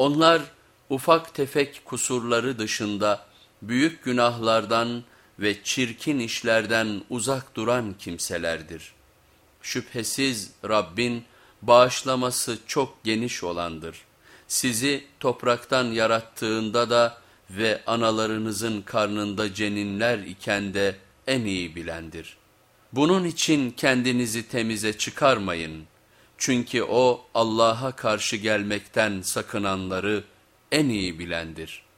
Onlar ufak tefek kusurları dışında büyük günahlardan ve çirkin işlerden uzak duran kimselerdir. Şüphesiz Rabbin bağışlaması çok geniş olandır. Sizi topraktan yarattığında da ve analarınızın karnında ceninler iken de en iyi bilendir. Bunun için kendinizi temize çıkarmayın. Çünkü o Allah'a karşı gelmekten sakınanları en iyi bilendir.''